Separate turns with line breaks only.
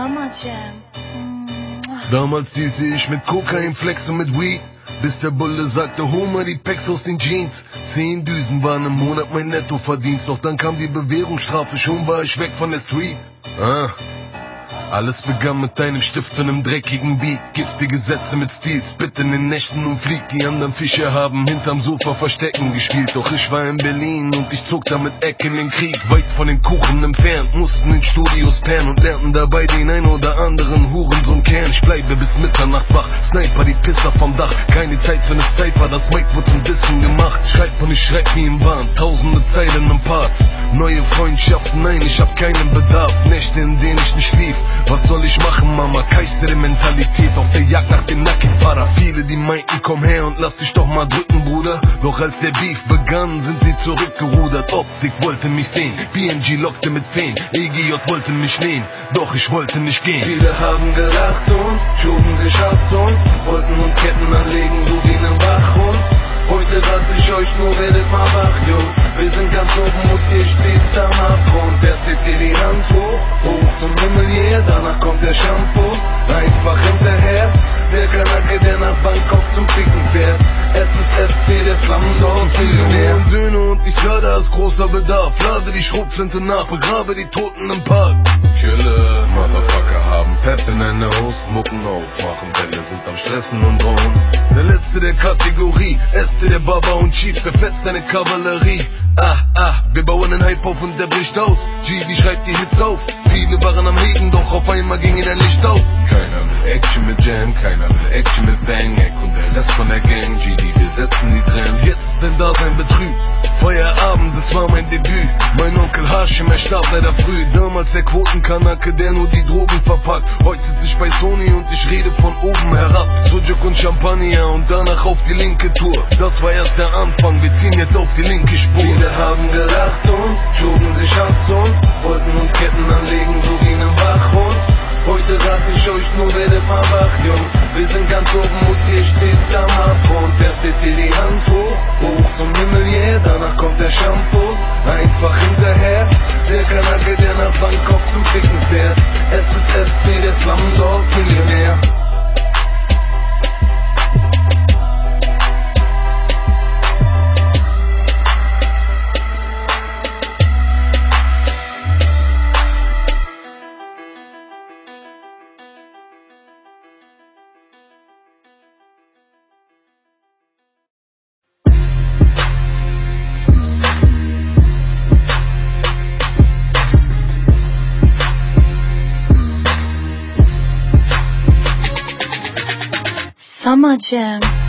Summer Jam.
Damals dealte ich mit Kokain, Flex und mit Weed. Bis der Bulle sagte, hol mal die Packs aus den Jeans. Zehn Düsen waren im Monat mein Nettoverdienst. Doch dann kam die Bewährungsstrafe, schon war ich weg von der Street. Ah. Alles begann mit deinem Stift und einem dreckigen Beat. Giftige Sätze mit Stil, spit in den Nächten und fliegt. Die anderen Fische haben hinterm Sofa Verstecken gespielt. Doch ich war in Berlin und ich zog damit Eck in den Krieg. Weit von den Kuchen entfernt, mussten in Studios pennen und lernten dabei den ein oder anderen Hurensohn kennen. Ich bleibe bis Mitternacht wach, Sniper die Pisser vom Dach. Keine Zeit für ne Cypher, das Mike wird zum Dissen gemacht. Schreib und ich schreib wie im Wahn, tausende Zeilen im Parts. Neue Freundschaften, nein, ich hab keinen Bedarf. Nächte, in denen ich nicht schlief. Was soll ich machen, Mama? Keistere Mentalität auf der Jagd nach dem Nackifahrer. Viele, die meinten, komm her und lass dich doch mal drücken, Bruder. Doch als der Beef begann, sind sie zurückgerudert. Optik wollte mich sehen, BNG lockte mit Feen. EGJ wollte mich nähen, doch ich wollte nicht gehen.
Viele haben gelacht und schoben sich Hass und wollten uns Ketten anlegen, so wie nen Wachhund. Ist
großer Bedarf. Lade die Schrotflinte nach, begrabe die Toten im Park. Kille, Motherfucker haben Pep in einer Host, Mucken aufmachen, Bälle sind am Stressen und drohen. Der letzte der Kategorie, Äste der Baba und Chief, zerfetzt seine Kavallerie. Ah, ah, wir bauen einen Hype auf und der bricht aus. GD schreibt die Hits auf. Viele waren am Haten, doch auf einmal ging ihnen ein Licht auf. Keiner will Action mit Jam, keiner will Action mit Bang, Eck und der Rest von der Gang. GD, wir setzen die Trends. Jetzt ist dein Dasein betrübt. Feierabend, das war mein Debüt. Mein Onkel Hashim, er starb leider früh. Damals der Quotenkanake, der nur die Drogen verpackt. Heute sitze ich bei Sony und ich rede von oben herab. Sujuk und Champagner und danach auf die linke Tour. Das war erst der Anfang, wir ziehen jetzt auf die linke Spur.
Viele haben gelacht und schoben sich Hass und wollten ihr steht am Abgrund. Erst hebt ihr die Hand hoch, hoch zum Himmel, yeah. Danach kommt der Shampoo, einfach hinterher. Der Kanake, der nach Bangkok zum Ficken
Summer Jam.